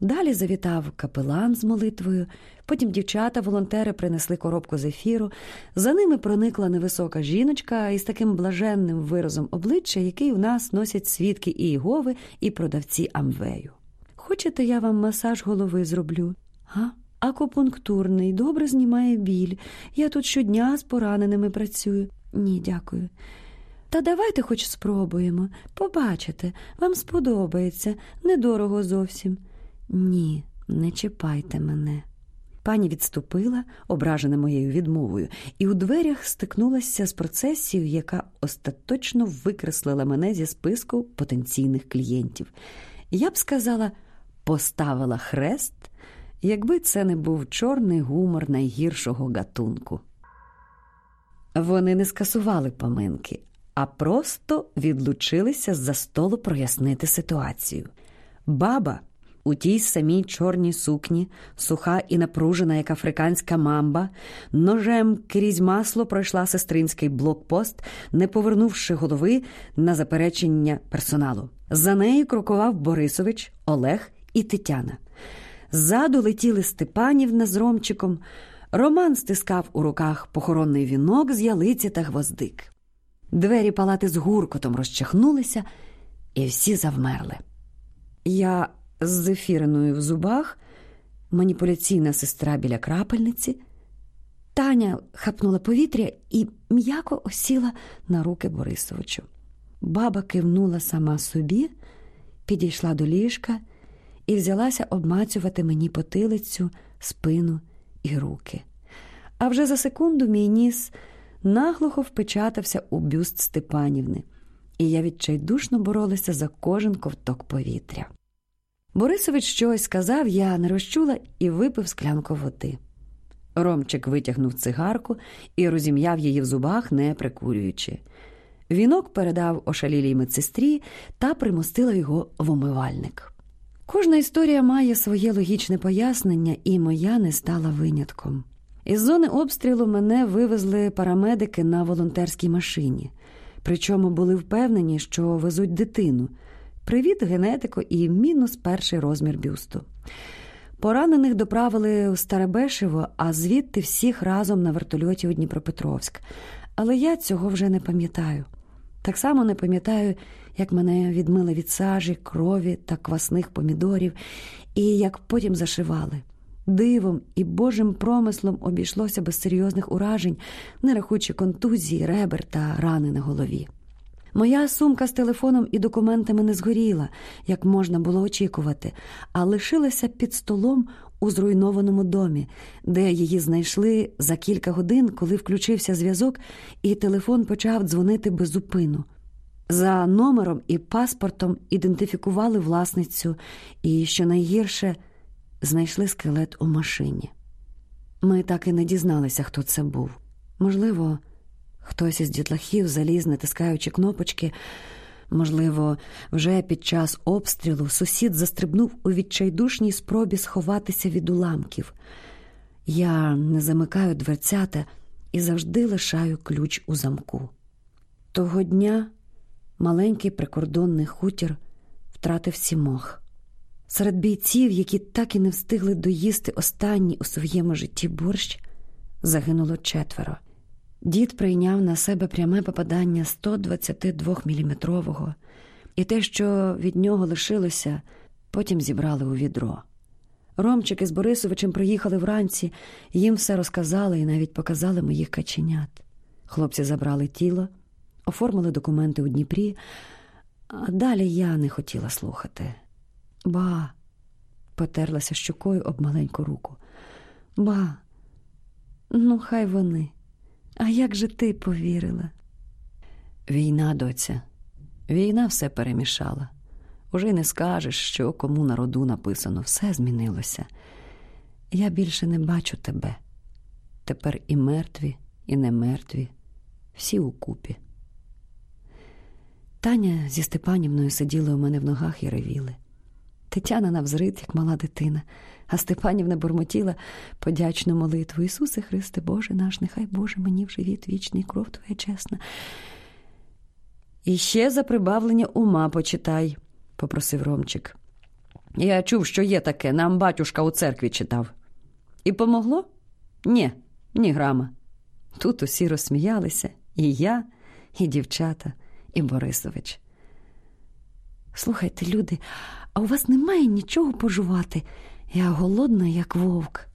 Далі завітав капелан з молитвою, потім дівчата-волонтери принесли коробку з ефіру. За ними проникла невисока жіночка із таким блаженним виразом обличчя, який у нас носять свідки і Ігови, і продавці Амвею. Хочете, я вам масаж голови зроблю? Га? Акупунктурний, добре знімає біль. Я тут щодня з пораненими працюю. Ні, дякую. Та давайте хоч спробуємо. Побачите, вам сподобається, недорого зовсім. Ні, не чіпайте мене. Пані відступила, ображена моєю відмовою, і у дверях стикнулася з процесією, яка остаточно викреслила мене зі списку потенційних клієнтів. Я б сказала, поставила хрест якби це не був чорний гумор найгіршого гатунку. Вони не скасували поминки, а просто відлучилися з за столу прояснити ситуацію. Баба у тій самій чорній сукні, суха і напружена, як африканська мамба, ножем крізь масло пройшла сестринський блокпост, не повернувши голови на заперечення персоналу. За нею крокував Борисович, Олег і Тетяна. Ззаду летіли Степанівна з Ромчиком. Роман стискав у руках похоронний вінок з ялиці та гвоздик. Двері палати з гуркотом розчахнулися, і всі завмерли. Я з зефіриною в зубах маніпуляційна сестра біля крапельниці. Таня хапнула повітря і м'яко осіла на руки Борисовичу. Баба кивнула сама собі, підійшла до ліжка і взялася обмацювати мені потилицю, спину і руки. А вже за секунду мій ніс наглухо впечатався у бюст Степанівни, і я відчайдушно боролася за кожен ковток повітря. Борисович щось сказав, я не розчула і випив склянку води. Ромчик витягнув цигарку і розім'яв її в зубах, не прикурюючи. Вінок передав ошалілій медсестрі та примостила його в умивальник. Кожна історія має своє логічне пояснення, і моя не стала винятком. Із зони обстрілу мене вивезли парамедики на волонтерській машині, причому були впевнені, що везуть дитину. Привіт, генетико і мінус перший розмір бюсту. Поранених доправили у Старебешево, а звідти всіх разом на вертольоті у Дніпропетровськ. Але я цього вже не пам'ятаю. Так само не пам'ятаю, як мене відмили від сажі, крові та квасних помідорів, і як потім зашивали. Дивом і божим промислом обійшлося без серйозних уражень, не рахуючи контузії, ребер та рани на голові. Моя сумка з телефоном і документами не згоріла, як можна було очікувати, а лишилася під столом у зруйнованому домі, де її знайшли за кілька годин, коли включився зв'язок, і телефон почав дзвонити безупину. За номером і паспортом ідентифікували власницю, і, що найгірше, знайшли скелет у машині. Ми так і не дізналися, хто це був. Можливо, хтось із дітлахів заліз, натискаючи кнопочки. Можливо, вже під час обстрілу сусід застрибнув у відчайдушній спробі сховатися від уламків. Я не замикаю дверцята і завжди лишаю ключ у замку. Того дня маленький прикордонний хутір втратив сімох. Серед бійців, які так і не встигли доїсти останній у своєму житті борщ, загинуло четверо. Дід прийняв на себе пряме попадання 122-мм, і те, що від нього лишилося, потім зібрали у відро. Ромчики з Борисовичем приїхали вранці, їм все розказали і навіть показали моїх каченят. Хлопці забрали тіло, оформили документи у Дніпрі, а далі я не хотіла слухати. Ба, потерлася щукою об маленьку руку. Ба, ну, хай вони. А як же ти повірила? Війна, доця, війна все перемішала. Уже не скажеш, що кому на роду написано, все змінилося. Я більше не бачу тебе. Тепер і мертві, і не мертві, всі укупі. Таня зі Степанівною сиділи у мене в ногах і ревіли. Тетяна навзрит, як мала дитина, а Степанівна бурмотіла подячну молитву Ісусе Христе, Боже наш, нехай Боже мені в живіт вічний кров твоя чесна. І ще за прибавлення ума почитай, попросив Ромчик. Я чув, що є таке, нам батюшка у церкві читав. І помогло? Ні, ні грама. Тут усі розсміялися, і я, і дівчата, і Борисович. Слухайте, люди, а у вас немає нічого пожувати. Я голодна, як вовк.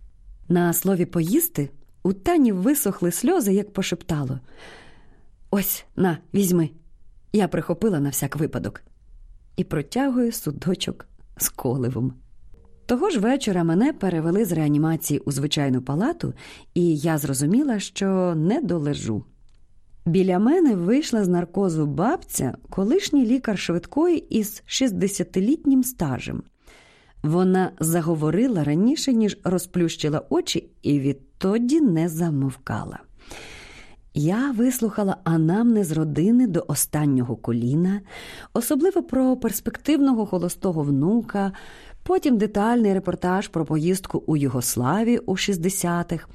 На слові поїсти у тані висохли сльози, як пошептало. Ось на, візьми. Я прихопила на всяк випадок і протягую судочок з коливом. Того ж вечора мене перевели з реанімації у звичайну палату, і я зрозуміла, що не долежу. Біля мене вийшла з наркозу бабця, колишній лікар швидкої із 60-літнім стажем. Вона заговорила раніше, ніж розплющила очі, і відтоді не замовкала. Я вислухала анамнез родини до останнього коліна, особливо про перспективного холостого внука, потім детальний репортаж про поїздку у Югославі у 60-х,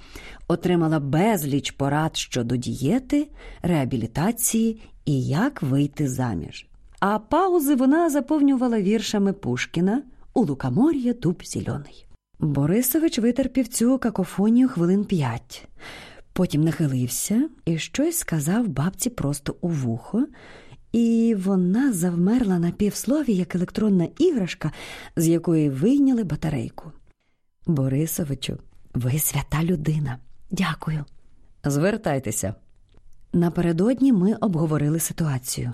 отримала безліч порад щодо дієти, реабілітації і як вийти заміж. А паузи вона заповнювала віршами Пушкіна у лукомор'я дуб зільоний. Борисович витерпів цю какофонію хвилин п'ять. Потім нахилився і щось сказав бабці просто у вухо, і вона завмерла на півслові, як електронна іграшка, з якої вийняли батарейку. Борисовичу, ви свята людина. Дякую. Звертайтеся. Напередодні ми обговорили ситуацію.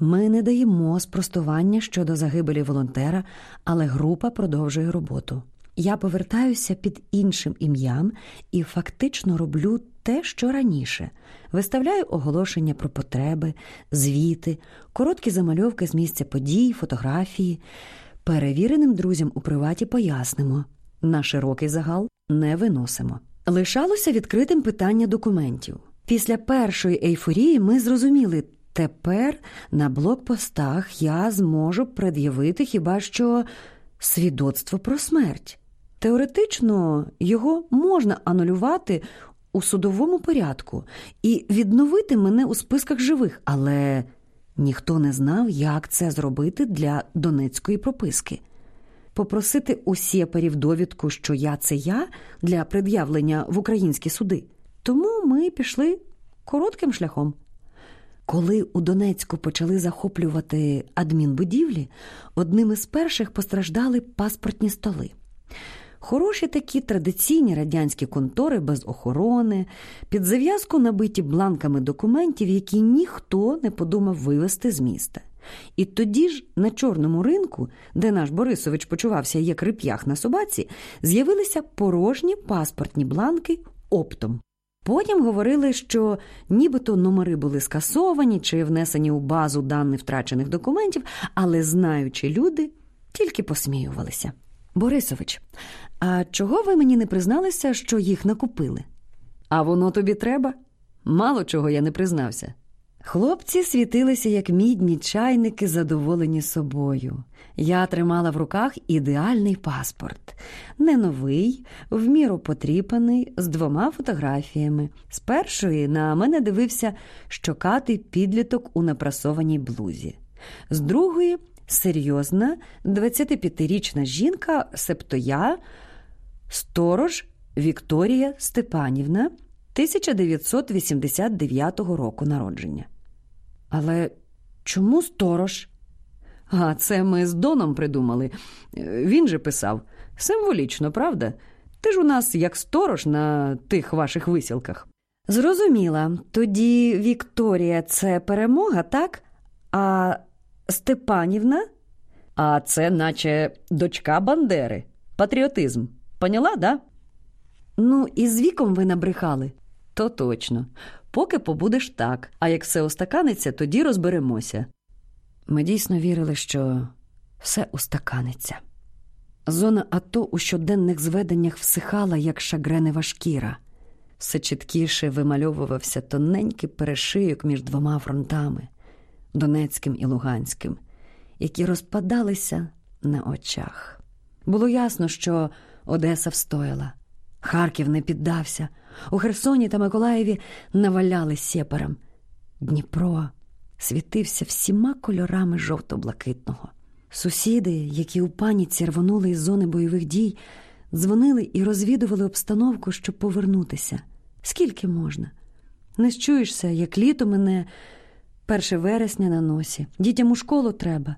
Ми не даємо спростування щодо загибелі волонтера, але група продовжує роботу. Я повертаюся під іншим ім'ям і фактично роблю те, що раніше. Виставляю оголошення про потреби, звіти, короткі замальовки з місця подій, фотографії. Перевіреним друзям у приваті пояснимо на широкий загал не виносимо. Лишалося відкритим питання документів. Після першої ейфорії ми зрозуміли, тепер на блокпостах я зможу пред'явити хіба що свідоцтво про смерть. Теоретично його можна анулювати у судовому порядку і відновити мене у списках живих, але ніхто не знав, як це зробити для донецької прописки. Попросити у сєпарів довідку, що я це я для пред'явлення в українські суди. Тому ми пішли коротким шляхом. Коли у Донецьку почали захоплювати адмінбудівлі, одним із перших постраждали паспортні столи. Хороші такі традиційні радянські контори без охорони, під зав'язку набиті бланками документів, які ніхто не подумав вивезти з міста. І тоді ж на чорному ринку, де наш Борисович почувався як рип'ях на собаці, з'явилися порожні паспортні бланки оптом. Потім говорили, що нібито номери були скасовані чи внесені у базу даних втрачених документів, але знаючи люди, тільки посміювалися. Борисович, а чого ви мені не призналися, що їх накупили? А воно тобі треба? Мало чого я не признався. Хлопці світилися, як мідні чайники, задоволені собою. Я тримала в руках ідеальний паспорт, не новий, в міру потріпаний, з двома фотографіями. З першої на мене дивився щокатий підліток у напрасованій блузі, з другої серйозна 25-річна жінка, себто я, сторож Вікторія Степанівна 1989 року народження. Але чому сторож? А це ми з Доном придумали. Він же писав символічно, правда? Ти ж у нас як сторож на тих ваших висілках. Зрозуміла. Тоді Вікторія це перемога, так? А Степанівна? А це наче дочка Бандери. Патріотизм. Поняла, да? Ну, і з віком ви набрехали. То точно. Поки побудеш так, а як все устаканиться, тоді розберемося. Ми дійсно вірили, що все устаканиться. Зона АТО у щоденних зведеннях всихала, як шагренева шкіра. Все чіткіше вимальовувався тоненький перешийок між двома фронтами Донецьким і Луганським, які розпадалися на очах. Було ясно, що Одеса встояла, Харків не піддався. У Херсоні та Миколаєві наваляли сєпарам. Дніпро світився всіма кольорами жовто-блакитного. Сусіди, які у паніці рвонули із зони бойових дій, дзвонили і розвідували обстановку, щоб повернутися. Скільки можна? Не щуєшся, як літо мене перше вересня на носі, дітям у школу треба,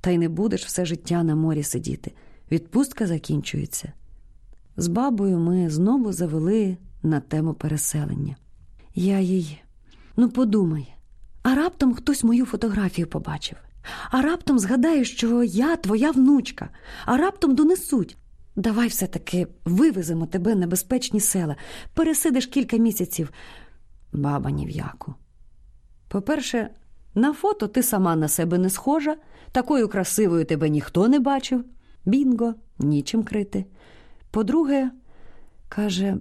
та й не будеш все життя на морі сидіти. Відпустка закінчується. З бабою ми знову завели на тему переселення. Я їй, ну подумай, а раптом хтось мою фотографію побачив, а раптом згадає, що я твоя внучка, а раптом донесуть. Давай все-таки вивеземо тебе на безпечні села, пересидиш кілька місяців. Баба ні в яку. По-перше, на фото ти сама на себе не схожа, такою красивою тебе ніхто не бачив. Бінго, нічим крити. По-друге, каже,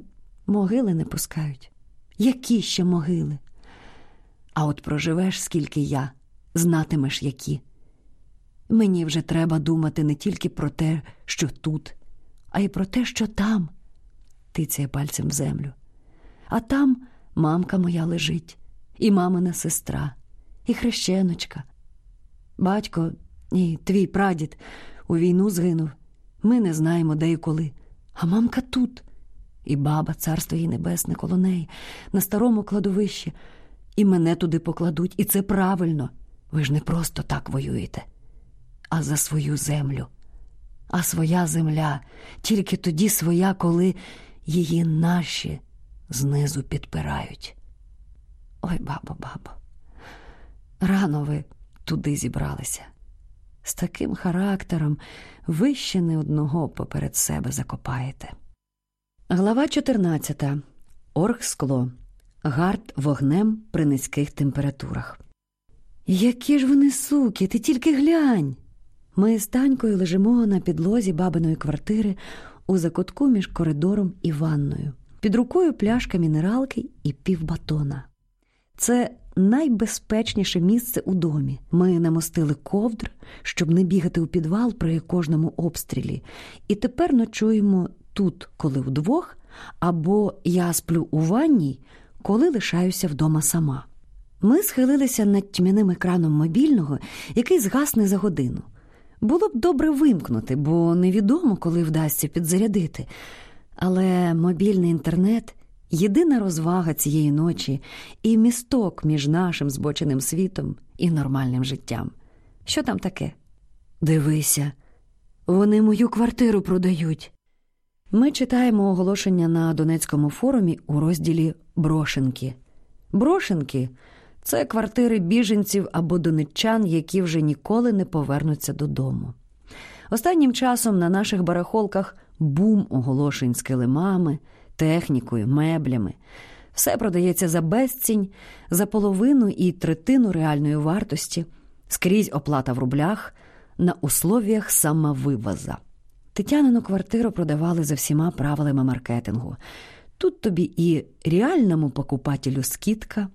могили не пускають. Які ще могили? А от проживеш, скільки я, знатимеш які. Мені вже треба думати не тільки про те, що тут, а й про те, що там, тицяє пальцем в землю. А там мамка моя лежить, і мамина сестра, і хрещеночка. Батько і твій прадід у війну згинув. Ми не знаємо, де і коли. А мамка тут, і баба, царство їй небесне, коло неї, на старому кладовищі, і мене туди покладуть, і це правильно. Ви ж не просто так воюєте, а за свою землю. а своя земля, тільки тоді своя, коли її наші знизу підпирають. Ой, бабо, бабо, рано ви туди зібралися. З таким характером ви ще не одного поперед себе закопаєте. Глава 14. Оргскло. Гард вогнем при низьких температурах. Які ж вони суки, ти тільки глянь. Ми з Танькою лежимо на підлозі бабиної квартири у закутку між коридором і ванною. Під рукою пляшка мінералки і півбатона. Це найбезпечніше місце у домі. Ми намостили ковдр, щоб не бігати у підвал при кожному обстрілі, і тепер ночуємо тут, коли вдвох, або я сплю у ванній, коли лишаюся вдома сама. Ми схилилися над тьмяним екраном мобільного, який згасне за годину. Було б добре вимкнути, бо невідомо, коли вдасться підзарядити. Але мобільний інтернет єдина розвага цієї ночі і місток між нашим збоченим світом і нормальним життям. Що там таке? Дивися, вони мою квартиру продають. Ми читаємо оголошення на Донецькому форумі у розділі Брошенки. Брошенки це квартири біженців або донеччан, які вже ніколи не повернуться додому. Останнім часом на наших барахолках бум оголошень з килимами, технікою, меблями. Все продається за безцінь, за половину і третину реальної вартості, скрізь оплата в рублях на условіях самовивоза. Тетянину квартиру продавали за всіма правилами маркетингу. Тут тобі і реальному покупателю скидка,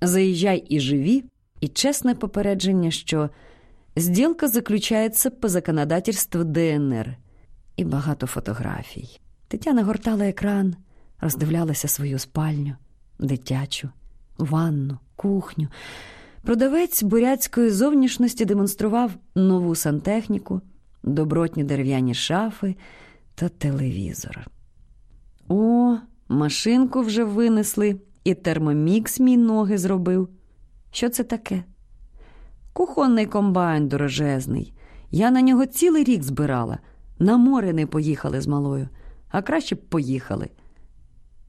заїжджай і живі, і чесне попередження, що зділка заключається по законодательству ДНР і багато фотографій. Тетяна гортала екран, роздивлялася свою спальню, дитячу, ванну, кухню. Продавець бурятської зовнішності демонстрував нову сантехніку, добротні дерев'яні шафи та телевізор. О, машинку вже винесли, і термомікс мій ноги зробив. Що це таке? Кухонний комбайн дорожезний. Я на нього цілий рік збирала. На море не поїхали з малою, а краще б поїхали.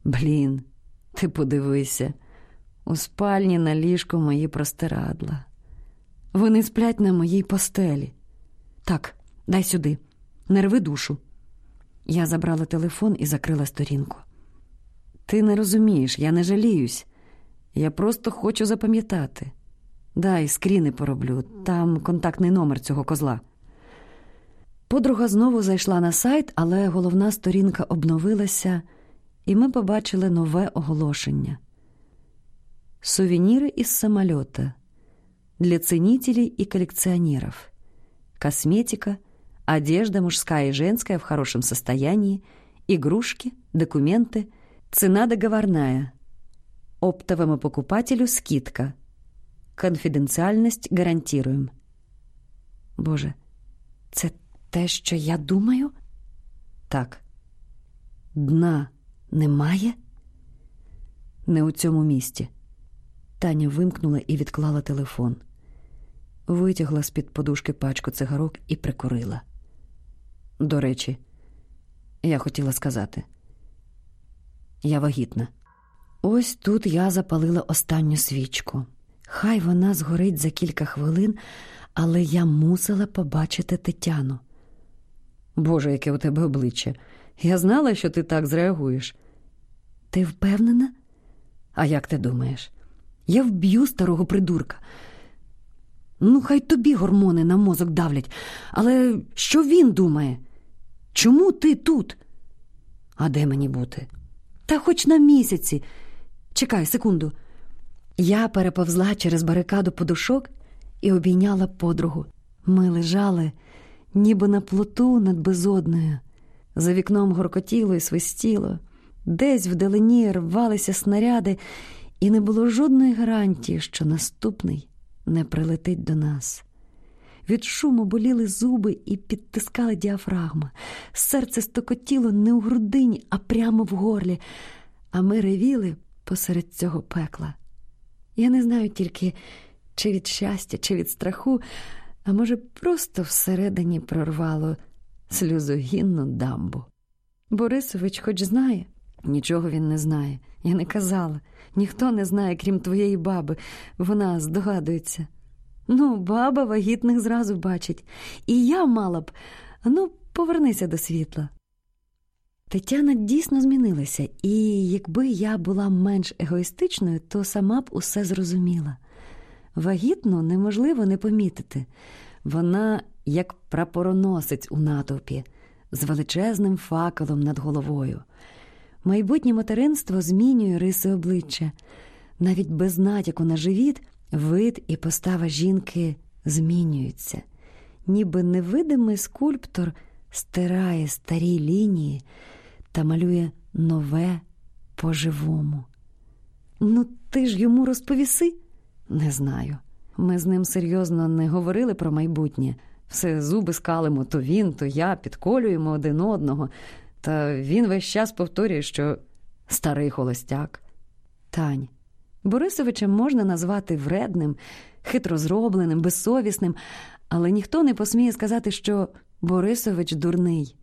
Блін, ти подивися, у спальні на ліжку мої простирадла. Вони сплять на моїй постелі. Так, дай сюди, не рви душу. Я забрала телефон і закрила сторінку. Ти не розумієш, я не жаліюсь. Я просто хочу запам'ятати. Дай скріни пороблю, там контактний номер цього козла. Подруга знову зайшла на сайт, але головна сторінка обновилася, і ми побачили нове оголошення: Сувеніри із самолета для ценителей и коллекционеров. Косметика, одежда мужская и женская в хорошем состоянии, игрушки, документы, цена договорная. Оптовому покупателю скидка. Конфіденціальність гарантіруємо. Боже, це те, що я думаю? Так. Дна немає? Не у цьому місті. Таня вимкнула і відклала телефон. Витягла з-під подушки пачку цигарок і прикурила. До речі, я хотіла сказати, я вагітна. Ось тут я запалила останню свічку. Хай вона згорить за кілька хвилин, але я мусила побачити Тетяну. Боже, яке у тебе обличчя. Я знала, що ти так зреагуєш. Ти впевнена? А як ти думаєш? Я вб'ю старого придурка. Ну, хай тобі гормони на мозок давлять, але що він думає? Чому ти тут? А де мені бути? Та хоч на місяці. Чекай, секунду. Я переповзла через барикаду подушок і обійняла подругу. Ми лежали, ніби на плоту над безодною. За вікном горкотіло і свистіло, десь вдалині рвалися снаряди, і не було жодної гарантії, що наступний не прилетить до нас. Від шуму боліли зуби і підтискали діафрагма. Серце стокотіло не у грудині, а прямо в горлі, а ми ревіли посеред цього пекла. Я не знаю тільки, чи від щастя, чи від страху, а може, просто всередині прорвало сльозогінну дамбу. Борисович хоч знає, нічого він не знає. Я не казала. Ніхто не знає, крім твоєї баби. Вона здогадується. Ну, баба вагітних зразу бачить. І я мала б. Ну, повернися до світла. Тетяна дійсно змінилася, і якби я була менш егоїстичною, то сама б усе зрозуміла. Вагітну неможливо не помітити. Вона, як прапороносець у натовпі, з величезним факелом над головою. Майбутнє материнство змінює риси обличчя. Навіть без натяку на живіт вид і постава жінки змінюються, ніби невидимий скульптор стирає старі лінії та малює нове по-живому. Ну, ти ж йому розповіси? Не знаю. Ми з ним серйозно не говорили про майбутнє. Все зуби скалимо то він, то я підколюємо один одного. Та він весь час повторює, що старий холостяк. Тань, Борисовича можна назвати вредним, хитро зробленим, безсовісним, але ніхто не посміє сказати, що Борисович дурний,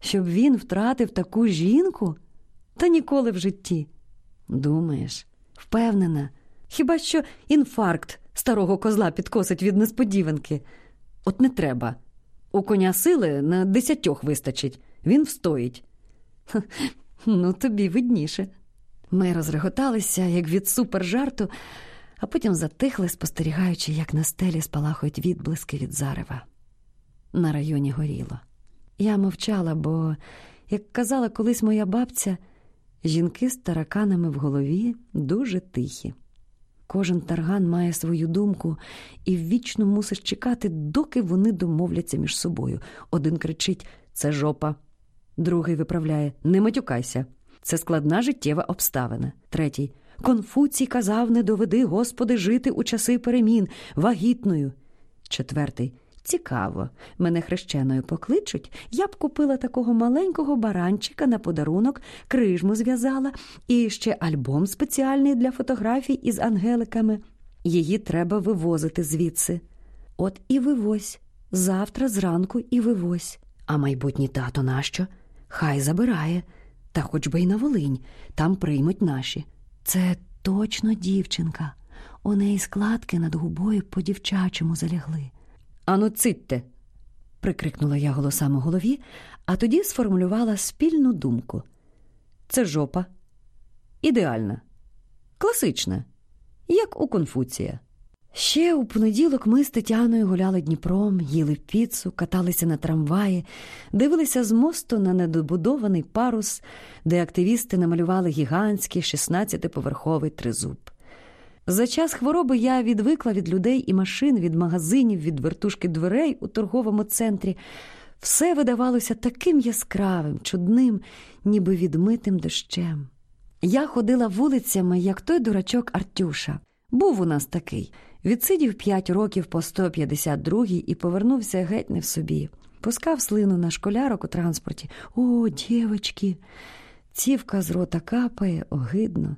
щоб він втратив таку жінку та ніколи в житті. Думаєш, впевнена, хіба що інфаркт старого козла підкосить від несподіванки. От не треба. У коня сили на десятьох вистачить, він встоїть. ну, тобі видніше. Ми розреготалися, як від супержарту, а потім затихли, спостерігаючи, як на стелі спалахують відблиски від зарева. На районі горіло. Я мовчала, бо, як казала колись моя бабця, жінки з тараканами в голові дуже тихі. Кожен тарган має свою думку і ввічно мусиш чекати, доки вони домовляться між собою. Один кричить це жопа, другий виправляє Не матюкайся. Це складна життєва обставина. Третій Конфуцій казав не доведи, Господи, жити у часи перемін, вагітною. Четвертий Цікаво, мене хрещеною покличуть, я б купила такого маленького баранчика на подарунок, крижму зв'язала і ще альбом спеціальний для фотографій із ангеликами. Її треба вивозити звідси. От і вивозь. Завтра зранку і вивозь. А майбутній тато нащо? Хай забирає, та хоч би й на Волинь, там приймуть наші. Це точно дівчинка. У неї складки над губою по дівчачому залягли. Ану, цитьте, прикрикнула я голосами голові, а тоді сформулювала спільну думку. Це жопа. Ідеальна, класична, як у Конфуція. Ще у понеділок ми з Тетяною гуляли Дніпром, їли піцу, каталися на трамваї, дивилися з мосту на недобудований парус, де активісти намалювали гігантський 16-поверховий тризуб. За час хвороби я відвикла від людей і машин, від магазинів, від вертушки дверей у торговому центрі. Все видавалося таким яскравим, чудним, ніби відмитим дощем. Я ходила вулицями, як той дурачок Артюша. Був у нас такий. Відсидів п'ять років по 152-й і повернувся геть не в собі. Пускав слину на школярок у транспорті. О, дівочки! Цівка з рота капає, огидно.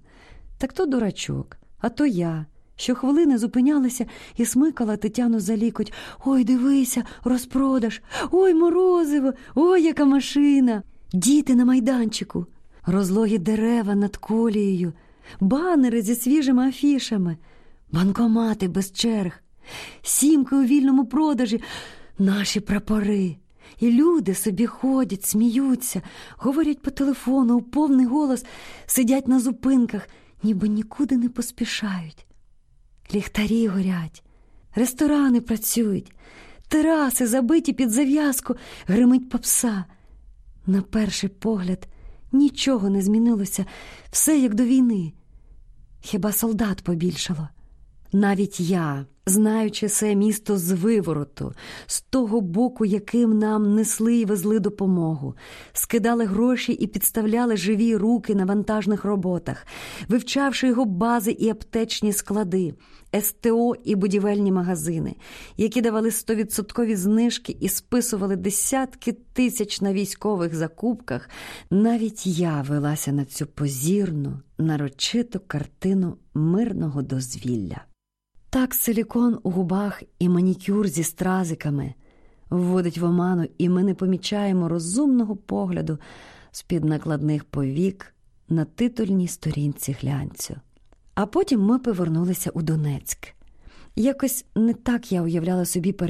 Так то дурачок. А то я, що хвилини зупинялася і смикала Тетяну за лікоть. Ой, дивися, розпродаж, ой, морозиво, ой, яка машина. Діти на майданчику, розлогі дерева над колією, банери зі свіжими афішами, банкомати без черг, сімки у вільному продажі, наші прапори. І люди собі ходять, сміються, говорять по телефону у повний голос, сидять на зупинках ніби нікуди не поспішають. Ліхтарі горять, ресторани працюють, тераси забиті під зав'язку, гримить попса. На перший погляд нічого не змінилося, все як до війни. Хіба солдат побільшало? Навіть я, знаючи це місто з вивороту, з того боку, яким нам несли і везли допомогу, скидали гроші і підставляли живі руки на вантажних роботах, вивчавши його бази і аптечні склади, СТО і будівельні магазини, які давали стовідсоткові знижки і списували десятки тисяч на військових закупках, навіть я велася на цю позірну, нарочиту картину мирного дозвілля. Так силікон у губах і манікюр зі стразиками, вводить в оману, і ми не помічаємо розумного погляду з-під накладних повік на титульній сторінці глянцю. А потім ми повернулися у Донецьк. Якось не так я уявляла собі